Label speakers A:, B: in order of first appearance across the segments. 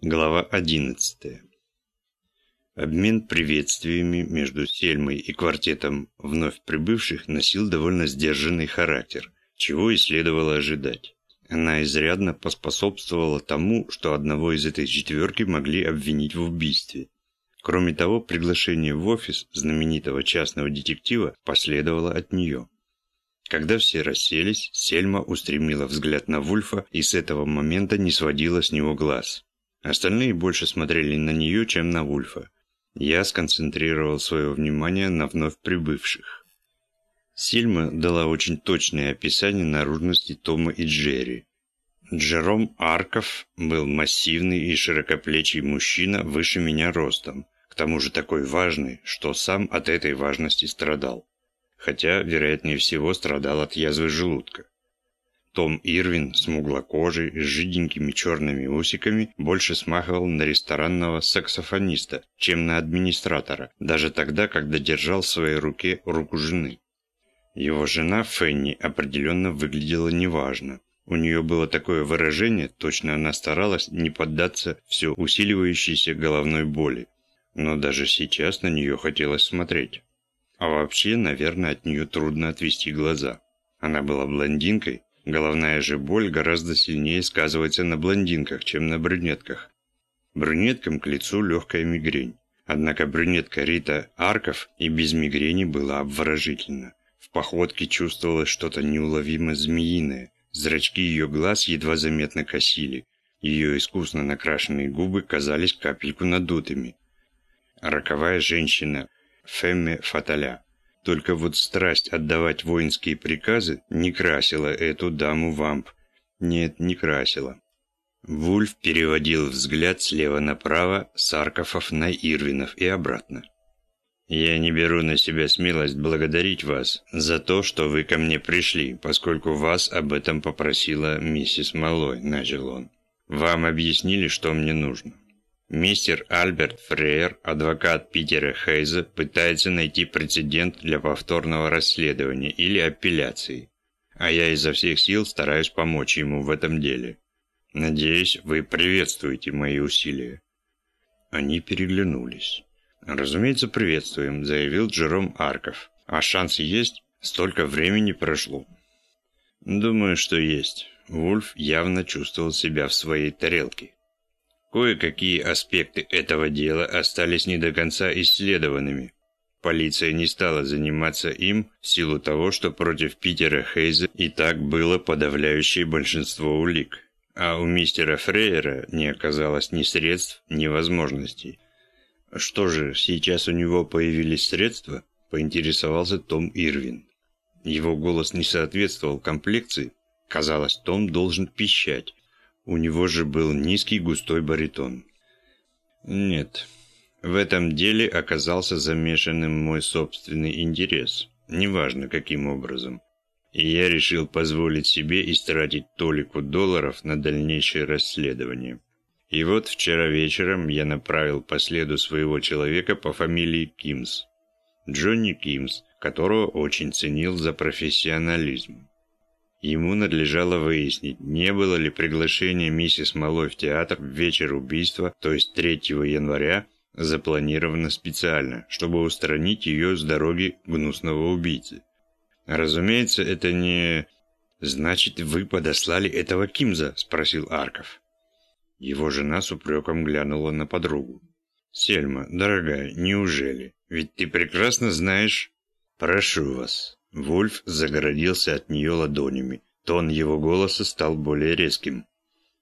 A: Глава 11. Обмен приветствиями между Сельмой и квартетом вновь прибывших носил довольно сдержанный характер, чего и следовало ожидать. Она изрядно поспособствовала тому, что одного из этой четверки могли обвинить в убийстве. Кроме того, приглашение в офис знаменитого частного детектива последовало от нее. Когда все расселись, Сельма устремила взгляд на Вульфа и с этого момента не сводила с него глаз. Остальные больше смотрели на нее, чем на Вульфа. Я сконцентрировал свое внимание на вновь прибывших. Сильма дала очень точное описание наружности Тома и Джерри. Джером Арков был массивный и широкоплечий мужчина выше меня ростом, к тому же такой важный, что сам от этой важности страдал. Хотя, вероятнее всего, страдал от язвы желудка. Том Ирвин, смуглокожий, с жиденькими черными усиками, больше смахивал на ресторанного саксофониста, чем на администратора, даже тогда, когда держал в своей руке руку жены. Его жена Фенни определенно выглядела неважно. У нее было такое выражение, точно она старалась не поддаться все усиливающейся головной боли. Но даже сейчас на нее хотелось смотреть. А вообще, наверное, от нее трудно отвести глаза. Она была блондинкой, Головная же боль гораздо сильнее сказывается на блондинках, чем на брюнетках. Брюнеткам к лицу легкая мигрень. Однако брюнетка Рита Арков и без мигрени была обворожительна. В походке чувствовалось что-то неуловимо змеиное. Зрачки ее глаз едва заметно косили. Ее искусно накрашенные губы казались капельку надутыми. Роковая женщина Фемме Фаталя только вот страсть отдавать воинские приказы не красила эту даму вамп. Нет, не красила. Вульф переводил взгляд слева направо, Саркофов на Ирвинов и обратно. «Я не беру на себя смелость благодарить вас за то, что вы ко мне пришли, поскольку вас об этом попросила миссис Малой», – начал он. «Вам объяснили, что мне нужно. Мистер Альберт Фрейер, адвокат Питера Хейза, пытается найти прецедент для повторного расследования или апелляции, а я изо всех сил стараюсь помочь ему в этом деле. Надеюсь, вы приветствуете мои усилия». Они переглянулись. «Разумеется, приветствуем», – заявил Джером Арков. «А шансы есть? Столько времени прошло». «Думаю, что есть». Вульф явно чувствовал себя в своей тарелке. Кое-какие аспекты этого дела остались не до конца исследованными. Полиция не стала заниматься им в силу того, что против Питера Хейза и так было подавляющее большинство улик. А у мистера Фрейера не оказалось ни средств, ни возможностей. Что же, сейчас у него появились средства? Поинтересовался Том Ирвин. Его голос не соответствовал комплекции. Казалось, Том должен пищать. У него же был низкий густой баритон. Нет, в этом деле оказался замешанным мой собственный интерес, неважно каким образом. И я решил позволить себе истратить толику долларов на дальнейшее расследование. И вот вчера вечером я направил по следу своего человека по фамилии Кимс. Джонни Кимс, которого очень ценил за профессионализм. Ему надлежало выяснить, не было ли приглашение миссис Малой в театр в вечер убийства, то есть 3 января, запланировано специально, чтобы устранить ее с дороги гнусного убийцы. Разумеется, это не... «Значит, вы подослали этого Кимза?» – спросил Арков. Его жена с упреком глянула на подругу. «Сельма, дорогая, неужели? Ведь ты прекрасно знаешь...» «Прошу вас, Вульф загородился от нее ладонями. Тон его голоса стал более резким.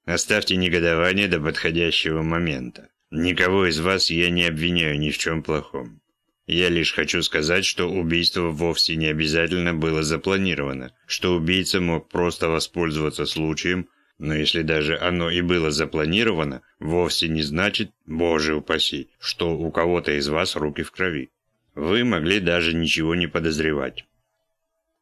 A: «Оставьте негодование до подходящего момента. Никого из вас я не обвиняю ни в чем плохом. Я лишь хочу сказать, что убийство вовсе не обязательно было запланировано, что убийца мог просто воспользоваться случаем, но если даже оно и было запланировано, вовсе не значит, боже упаси, что у кого-то из вас руки в крови. Вы могли даже ничего не подозревать.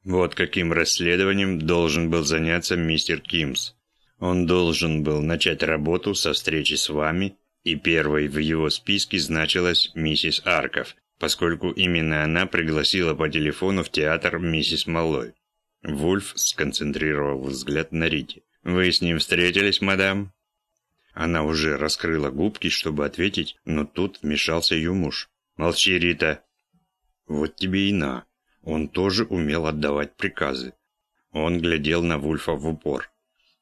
A: Вот каким расследованием должен был заняться мистер Кимс. Он должен был начать работу со встречи с вами, и первой в его списке значилась миссис Арков, поскольку именно она пригласила по телефону в театр миссис Малой. Вульф сконцентрировал взгляд на Рите. «Вы с ним встретились, мадам?» Она уже раскрыла губки, чтобы ответить, но тут вмешался ее муж. «Молчи, Рита!» «Вот тебе и на!» Он тоже умел отдавать приказы. Он глядел на Вульфа в упор.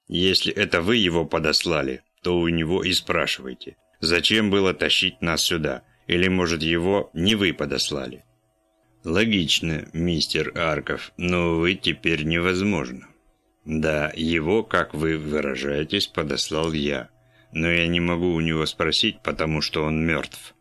A: «Если это вы его подослали, то у него и спрашивайте. Зачем было тащить нас сюда? Или, может, его не вы подослали?» «Логично, мистер Арков, но, увы, теперь невозможно. Да, его, как вы выражаетесь, подослал я но я не могу у него спросить, потому что он мертв.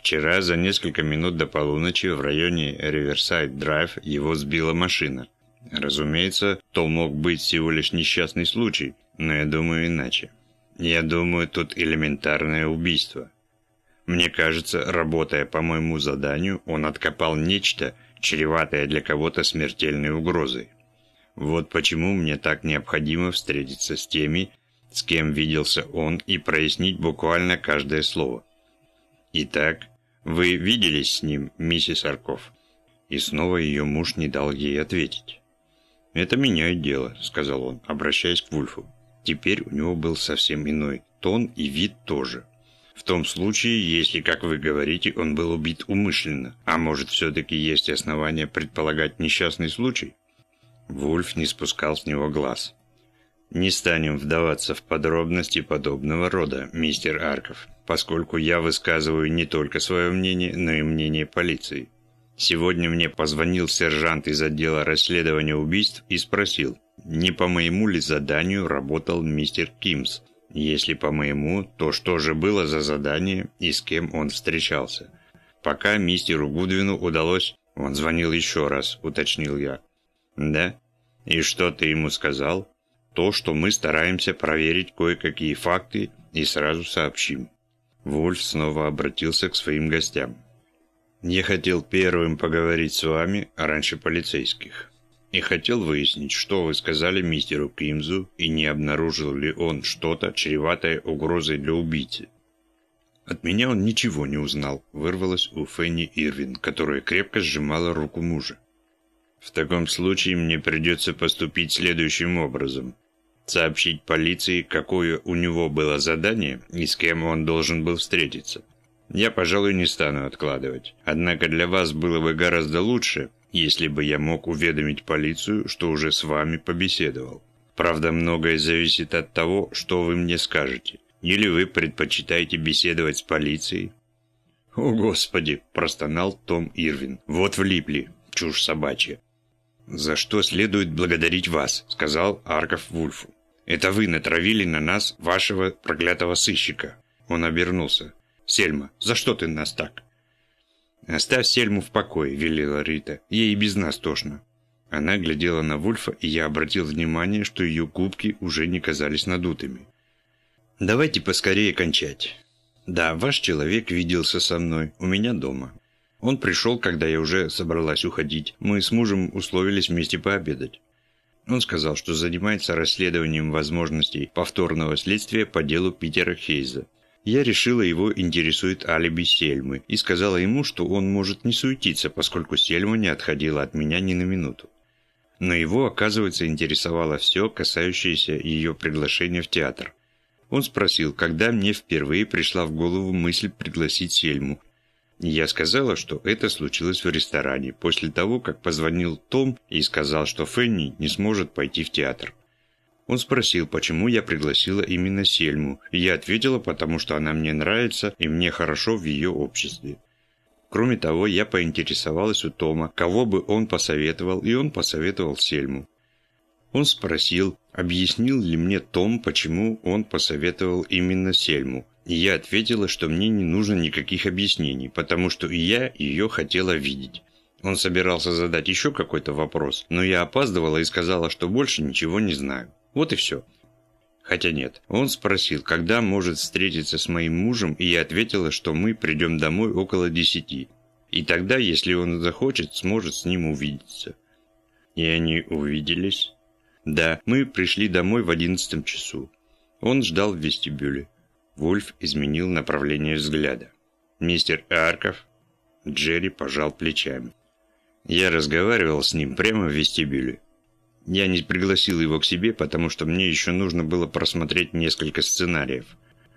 A: Вчера за несколько минут до полуночи в районе Риверсайд Драйв его сбила машина. Разумеется, то мог быть всего лишь несчастный случай, но я думаю иначе. Я думаю, тут элементарное убийство. Мне кажется, работая по моему заданию, он откопал нечто, чреватое для кого-то смертельной угрозой. Вот почему мне так необходимо встретиться с теми, с кем виделся он, и прояснить буквально каждое слово. «Итак, вы виделись с ним, миссис Арков?» И снова ее муж не дал ей ответить. «Это меняет дело», — сказал он, обращаясь к Вульфу. Теперь у него был совсем иной тон и вид тоже. В том случае, если, как вы говорите, он был убит умышленно, а может, все-таки есть основания предполагать несчастный случай? Вульф не спускал с него глаз. Не станем вдаваться в подробности подобного рода, мистер Арков, поскольку я высказываю не только свое мнение, но и мнение полиции. Сегодня мне позвонил сержант из отдела расследования убийств и спросил, не по моему ли заданию работал мистер Кимс. Если по моему, то что же было за задание и с кем он встречался. Пока мистеру Гудвину удалось... Он звонил еще раз, уточнил я. Да? И что ты ему сказал? то, что мы стараемся проверить кое-какие факты и сразу сообщим. Вольф снова обратился к своим гостям. «Я хотел первым поговорить с вами, а раньше полицейских. И хотел выяснить, что вы сказали мистеру Кимзу и не обнаружил ли он что-то, чреватое угрозой для убийцы». От меня он ничего не узнал, вырвалось у Фенни Ирвин, которая крепко сжимала руку мужа. В таком случае мне придется поступить следующим образом. Сообщить полиции, какое у него было задание и с кем он должен был встретиться. Я, пожалуй, не стану откладывать. Однако для вас было бы гораздо лучше, если бы я мог уведомить полицию, что уже с вами побеседовал. Правда, многое зависит от того, что вы мне скажете. Или вы предпочитаете беседовать с полицией? «О, Господи!» – простонал Том Ирвин. «Вот влипли. Чушь собачья. «За что следует благодарить вас», — сказал Арков Вульфу. «Это вы натравили на нас вашего проклятого сыщика». Он обернулся. «Сельма, за что ты нас так?» «Оставь Сельму в покое», — велела Рита. «Ей и без нас тошно». Она глядела на Вульфа, и я обратил внимание, что ее губки уже не казались надутыми. «Давайте поскорее кончать. Да, ваш человек виделся со мной, у меня дома. Он пришел, когда я уже собралась уходить. Мы с мужем условились вместе пообедать. Он сказал, что занимается расследованием возможностей повторного следствия по делу Питера Хейза. Я решила, его интересует алиби Сельмы, и сказала ему, что он может не суетиться, поскольку Сельма не отходила от меня ни на минуту. Но его, оказывается, интересовало все, касающееся ее приглашения в театр. Он спросил, когда мне впервые пришла в голову мысль пригласить Сельму, я сказала, что это случилось в ресторане, после того, как позвонил Том и сказал, что Фенни не сможет пойти в театр. Он спросил, почему я пригласила именно Сельму, и я ответила, потому что она мне нравится и мне хорошо в ее обществе. Кроме того, я поинтересовалась у Тома, кого бы он посоветовал, и он посоветовал Сельму. Он спросил, объяснил ли мне Том, почему он посоветовал именно Сельму, и я ответила, что мне не нужно никаких объяснений, потому что и я ее хотела видеть. Он собирался задать еще какой-то вопрос, но я опаздывала и сказала, что больше ничего не знаю. Вот и все. Хотя нет, он спросил, когда может встретиться с моим мужем, и я ответила, что мы придем домой около десяти. И тогда, если он захочет, сможет с ним увидеться. И они увиделись? Да, мы пришли домой в одиннадцатом часу. Он ждал в вестибюле. Вульф изменил направление взгляда. «Мистер Арков?» Джерри пожал плечами. «Я разговаривал с ним прямо в вестибюле. Я не пригласил его к себе, потому что мне еще нужно было просмотреть несколько сценариев.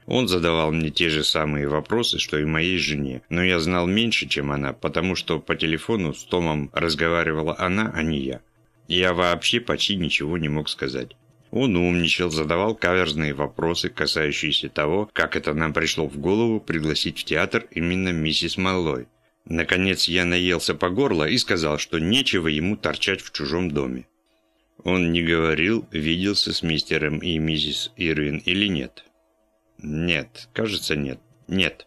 A: Он задавал мне те же самые вопросы, что и моей жене, но я знал меньше, чем она, потому что по телефону с Томом разговаривала она, а не я. Я вообще почти ничего не мог сказать. Он умничал, задавал каверзные вопросы, касающиеся того, как это нам пришло в голову пригласить в театр именно миссис Маллой. Наконец я наелся по горло и сказал, что нечего ему торчать в чужом доме. Он не говорил, виделся с мистером и миссис Ирвин или нет. Нет, кажется, нет. Нет.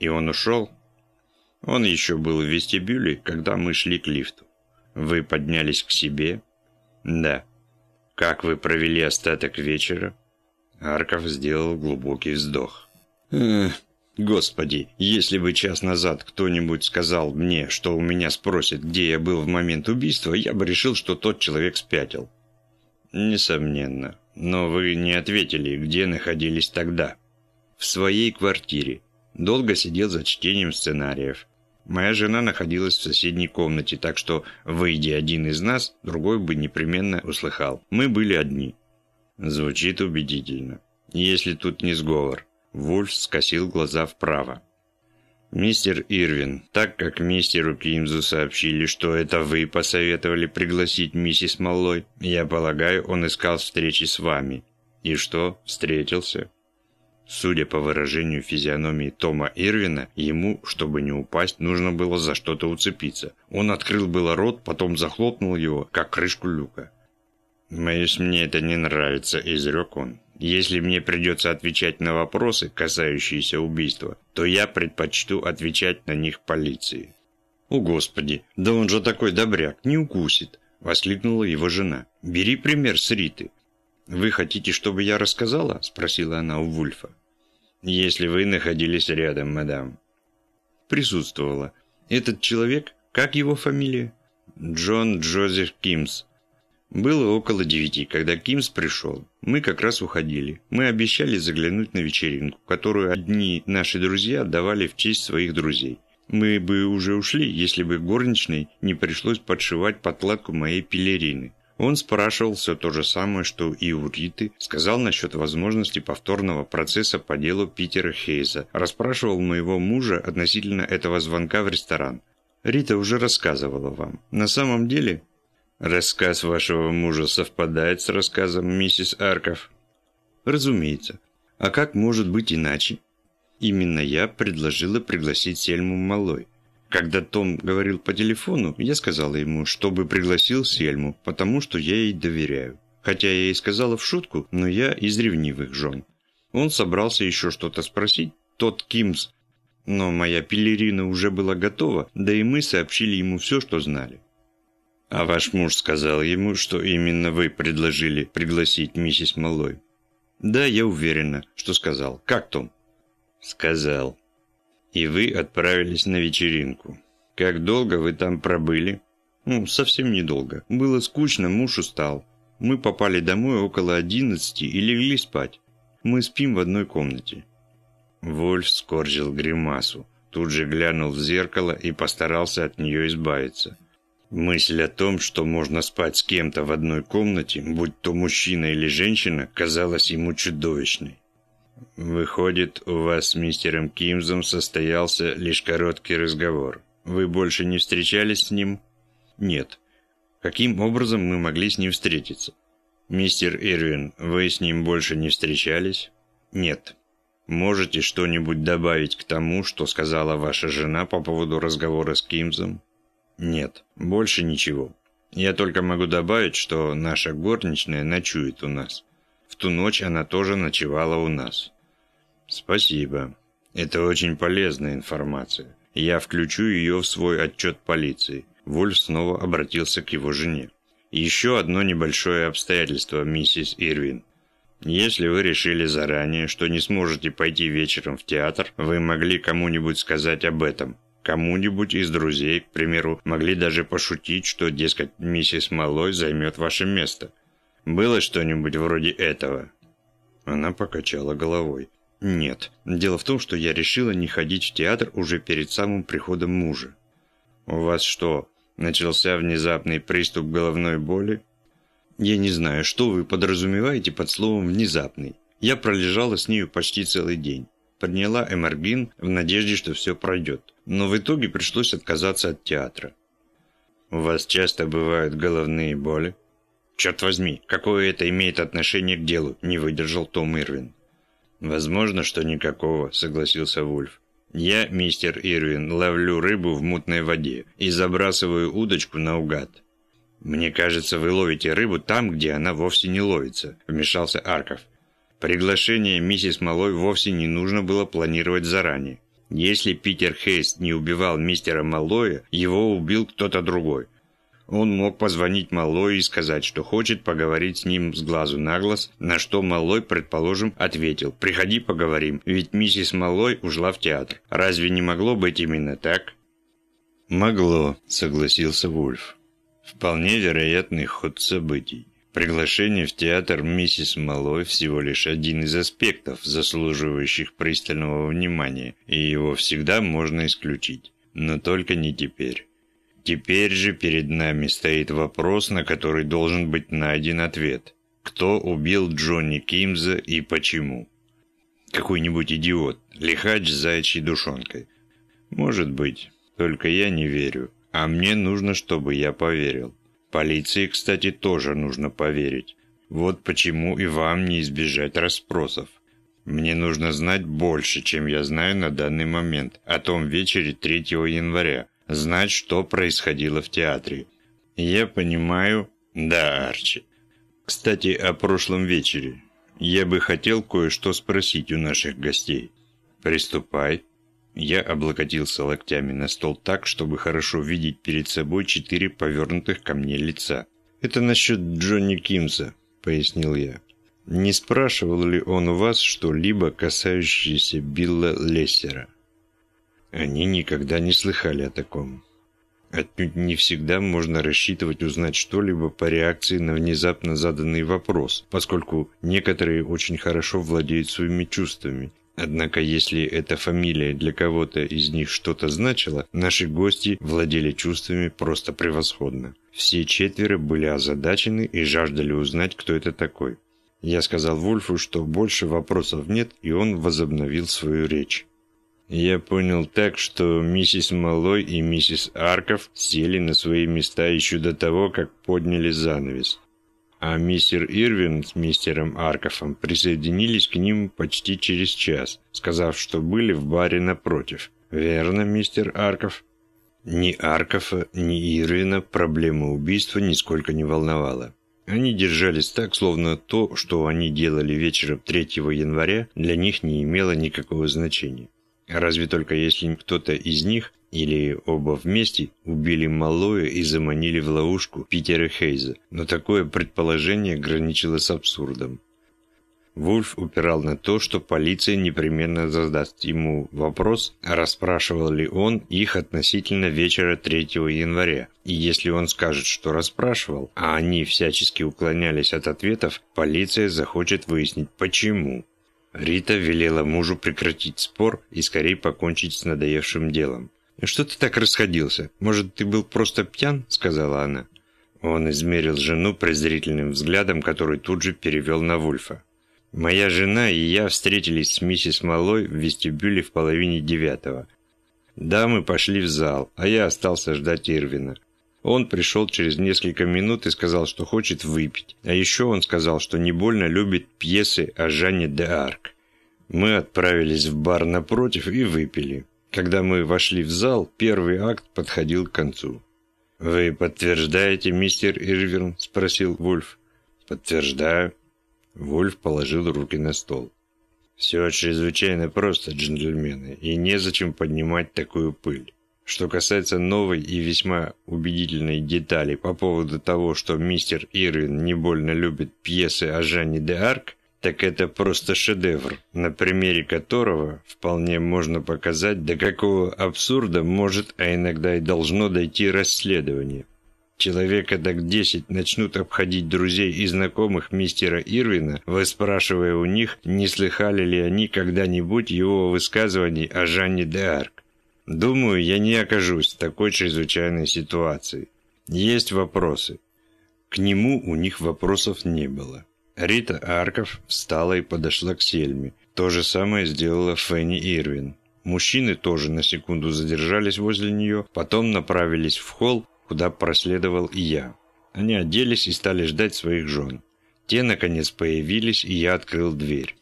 A: И он ушел? Он еще был в вестибюле, когда мы шли к лифту. Вы поднялись к себе? Да. Как вы провели остаток вечера? Арков сделал глубокий вздох. Эх, господи, если бы час назад кто-нибудь сказал мне, что у меня спросят, где я был в момент убийства, я бы решил, что тот человек спятил. Несомненно. Но вы не ответили, где находились тогда. В своей квартире. Долго сидел за чтением сценариев. Моя жена находилась в соседней комнате, так что, выйдя один из нас, другой бы непременно услыхал. Мы были одни. Звучит убедительно. Если тут не сговор. Вульф скосил глаза вправо. «Мистер Ирвин, так как мистеру Кимзу сообщили, что это вы посоветовали пригласить миссис Маллой, я полагаю, он искал встречи с вами. И что, встретился?» Судя по выражению физиономии Тома Ирвина, ему, чтобы не упасть, нужно было за что-то уцепиться. Он открыл было рот, потом захлопнул его, как крышку люка. «Боюсь, мне это не нравится», – изрек он. «Если мне придется отвечать на вопросы, касающиеся убийства, то я предпочту отвечать на них полиции». «О, Господи, да он же такой добряк, не укусит!» – воскликнула его жена. «Бери пример с Риты. «Вы хотите, чтобы я рассказала?» – спросила она у Вульфа. «Если вы находились рядом, мадам». Присутствовала. «Этот человек, как его фамилия?» «Джон Джозеф Кимс». Было около девяти, когда Кимс пришел. Мы как раз уходили. Мы обещали заглянуть на вечеринку, которую одни наши друзья давали в честь своих друзей. Мы бы уже ушли, если бы горничной не пришлось подшивать подкладку моей пелерины. Он спрашивал все то же самое, что и у Риты, сказал насчет возможности повторного процесса по делу Питера Хейза, расспрашивал моего мужа относительно этого звонка в ресторан. Рита уже рассказывала вам. На самом деле, рассказ вашего мужа совпадает с рассказом миссис Арков? Разумеется. А как может быть иначе? Именно я предложила пригласить Сельму Малой. Когда Том говорил по телефону, я сказала ему, чтобы пригласил Сельму, потому что я ей доверяю. Хотя я ей сказала в шутку, но я из ревнивых жен. Он собрался еще что-то спросить, тот Кимс, но моя пелерина уже была готова, да и мы сообщили ему все, что знали. А ваш муж сказал ему, что именно вы предложили пригласить миссис Малой? Да, я уверена, что сказал. Как Том? Сказал. И вы отправились на вечеринку. Как долго вы там пробыли? Ну, совсем недолго. Было скучно, муж устал. Мы попали домой около одиннадцати и легли спать. Мы спим в одной комнате. Вольф скорчил гримасу. Тут же глянул в зеркало и постарался от нее избавиться. Мысль о том, что можно спать с кем-то в одной комнате, будь то мужчина или женщина, казалась ему чудовищной. «Выходит, у вас с мистером Кимзом состоялся лишь короткий разговор. Вы больше не встречались с ним?» «Нет». «Каким образом мы могли с ним встретиться?» «Мистер Ирвин, вы с ним больше не встречались?» «Нет». «Можете что-нибудь добавить к тому, что сказала ваша жена по поводу разговора с Кимзом?» «Нет, больше ничего. Я только могу добавить, что наша горничная ночует у нас». В ту ночь она тоже ночевала у нас. Спасибо. Это очень полезная информация. Я включу ее в свой отчет полиции. Вольф снова обратился к его жене. Еще одно небольшое обстоятельство, миссис Ирвин. Если вы решили заранее, что не сможете пойти вечером в театр, вы могли кому-нибудь сказать об этом. Кому-нибудь из друзей, к примеру, могли даже пошутить, что, дескать, миссис Малой займет ваше место. Было что-нибудь вроде этого?» Она покачала головой. «Нет. Дело в том, что я решила не ходить в театр уже перед самым приходом мужа». «У вас что, начался внезапный приступ головной боли?» «Я не знаю, что вы подразумеваете под словом «внезапный». Я пролежала с нею почти целый день. Приняла эморбин в надежде, что все пройдет. Но в итоге пришлось отказаться от театра. «У вас часто бывают головные боли?» «Черт возьми, какое это имеет отношение к делу?» – не выдержал Том Ирвин. «Возможно, что никакого», – согласился Вульф. «Я, мистер Ирвин, ловлю рыбу в мутной воде и забрасываю удочку наугад». «Мне кажется, вы ловите рыбу там, где она вовсе не ловится», – вмешался Арков. Приглашение миссис Малой вовсе не нужно было планировать заранее. Если Питер Хейст не убивал мистера Малоя, его убил кто-то другой. Он мог позвонить Малой и сказать, что хочет поговорить с ним с глазу на глаз, на что Малой, предположим, ответил «Приходи поговорим, ведь миссис Малой ушла в театр». Разве не могло быть именно так? «Могло», — согласился Вульф. «Вполне вероятный ход событий. Приглашение в театр миссис Малой всего лишь один из аспектов, заслуживающих пристального внимания, и его всегда можно исключить. Но только не теперь. Теперь же перед нами стоит вопрос, на который должен быть найден ответ. Кто убил Джонни Кимза и почему? Какой-нибудь идиот, лихач с заячьей душонкой. Может быть, только я не верю. А мне нужно, чтобы я поверил. Полиции, кстати, тоже нужно поверить. Вот почему и вам не избежать расспросов. Мне нужно знать больше, чем я знаю на данный момент, о том вечере 3 января, знать, что происходило в театре. Я понимаю... Да, Арчи. Кстати, о прошлом вечере. Я бы хотел кое-что спросить у наших гостей. Приступай. Я облокотился локтями на стол так, чтобы хорошо видеть перед собой четыре повернутых ко мне лица. «Это насчет Джонни Кимса», — пояснил я. «Не спрашивал ли он у вас что-либо, касающееся Билла Лессера?» Они никогда не слыхали о таком. Отнюдь не всегда можно рассчитывать узнать что-либо по реакции на внезапно заданный вопрос, поскольку некоторые очень хорошо владеют своими чувствами. Однако, если эта фамилия для кого-то из них что-то значила, наши гости владели чувствами просто превосходно. Все четверо были озадачены и жаждали узнать, кто это такой. Я сказал Вульфу, что больше вопросов нет, и он возобновил свою речь. Я понял так, что миссис Малой и миссис Арков сели на свои места еще до того, как подняли занавес. А мистер Ирвин с мистером Арковым присоединились к ним почти через час, сказав, что были в баре напротив. «Верно, мистер Арков?» Ни Аркова, ни Ирвина проблема убийства нисколько не волновала. Они держались так, словно то, что они делали вечером 3 января, для них не имело никакого значения. Разве только если кто-то из них или оба вместе убили Малоя и заманили в ловушку Питера Хейза, но такое предположение граничило с абсурдом. Вульф упирал на то, что полиция непременно задаст ему вопрос, расспрашивал ли он их относительно вечера 3 января. И если он скажет, что расспрашивал, а они всячески уклонялись от ответов, полиция захочет выяснить почему. Рита велела мужу прекратить спор и скорее покончить с надоевшим делом. «Что ты так расходился? Может, ты был просто пьян?» – сказала она. Он измерил жену презрительным взглядом, который тут же перевел на Вульфа. «Моя жена и я встретились с миссис Малой в вестибюле в половине девятого. Да, мы пошли в зал, а я остался ждать Ирвина. Он пришел через несколько минут и сказал, что хочет выпить. А еще он сказал, что не больно любит пьесы о Жанне де Арк. Мы отправились в бар напротив и выпили. Когда мы вошли в зал, первый акт подходил к концу. «Вы подтверждаете, мистер Ирвин?» – спросил Вульф. «Подтверждаю». Вульф положил руки на стол. «Все чрезвычайно просто, джентльмены, и незачем поднимать такую пыль. Что касается новой и весьма убедительной детали по поводу того, что мистер Ирвин не больно любит пьесы о Жанне де Арк, так это просто шедевр, на примере которого вполне можно показать, до какого абсурда может, а иногда и должно дойти расследование. Человека так десять начнут обходить друзей и знакомых мистера Ирвина, выспрашивая у них, не слыхали ли они когда-нибудь его высказываний о Жанне де Арк. Думаю, я не окажусь в такой чрезвычайной ситуации. Есть вопросы. К нему у них вопросов не было. Рита Арков встала и подошла к Сельме. То же самое сделала Фенни Ирвин. Мужчины тоже на секунду задержались возле нее, потом направились в холл, куда проследовал и я. Они оделись и стали ждать своих жен. Те, наконец, появились, и я открыл дверь.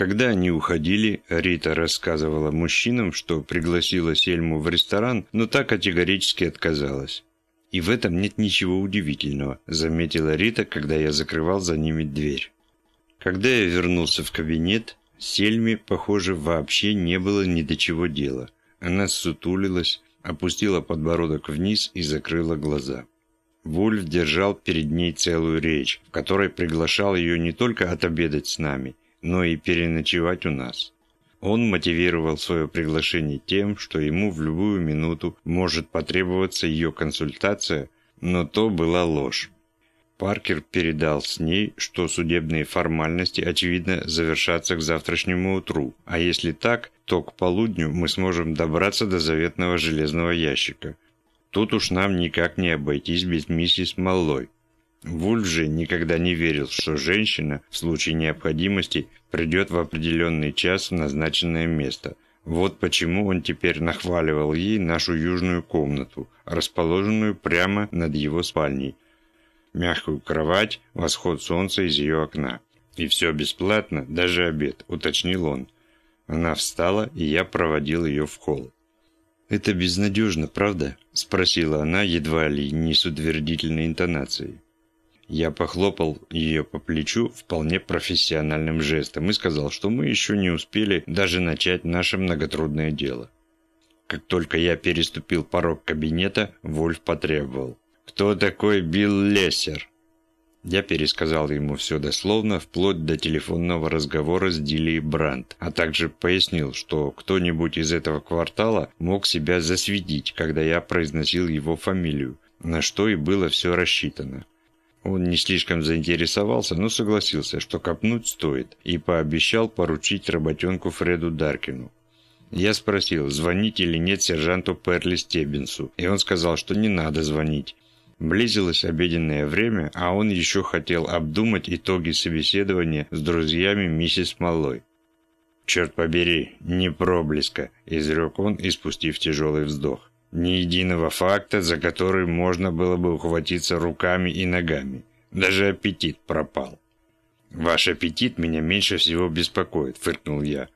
A: Когда они уходили, Рита рассказывала мужчинам, что пригласила Сельму в ресторан, но та категорически отказалась. «И в этом нет ничего удивительного», – заметила Рита, когда я закрывал за ними дверь. Когда я вернулся в кабинет, Сельме, похоже, вообще не было ни до чего дела. Она сутулилась, опустила подбородок вниз и закрыла глаза. Вульф держал перед ней целую речь, в которой приглашал ее не только отобедать с нами, но и переночевать у нас. Он мотивировал свое приглашение тем, что ему в любую минуту может потребоваться ее консультация, но то была ложь. Паркер передал с ней, что судебные формальности, очевидно, завершатся к завтрашнему утру, а если так, то к полудню мы сможем добраться до заветного железного ящика. Тут уж нам никак не обойтись без миссис Маллой. Вульф же никогда не верил, что женщина в случае необходимости придет в определенный час в назначенное место. Вот почему он теперь нахваливал ей нашу южную комнату, расположенную прямо над его спальней. Мягкую кровать, восход солнца из ее окна. И все бесплатно, даже обед, уточнил он. Она встала, и я проводил ее в холл. «Это безнадежно, правда?» – спросила она едва ли не с утвердительной интонацией. Я похлопал ее по плечу вполне профессиональным жестом и сказал, что мы еще не успели даже начать наше многотрудное дело. Как только я переступил порог кабинета, Вольф потребовал. «Кто такой Билл Лессер?» Я пересказал ему все дословно, вплоть до телефонного разговора с Дилей Брандт, а также пояснил, что кто-нибудь из этого квартала мог себя засветить, когда я произносил его фамилию, на что и было все рассчитано. Он не слишком заинтересовался, но согласился, что копнуть стоит, и пообещал поручить работенку Фреду Даркину. Я спросил, звонить или нет сержанту Перли Стеббинсу, и он сказал, что не надо звонить. Близилось обеденное время, а он еще хотел обдумать итоги собеседования с друзьями миссис Малой. «Черт побери, не проблеска», – изрек он, испустив тяжелый вздох. Ни единого факта, за который можно было бы ухватиться руками и ногами. Даже аппетит пропал. «Ваш аппетит меня меньше всего беспокоит», – фыркнул я.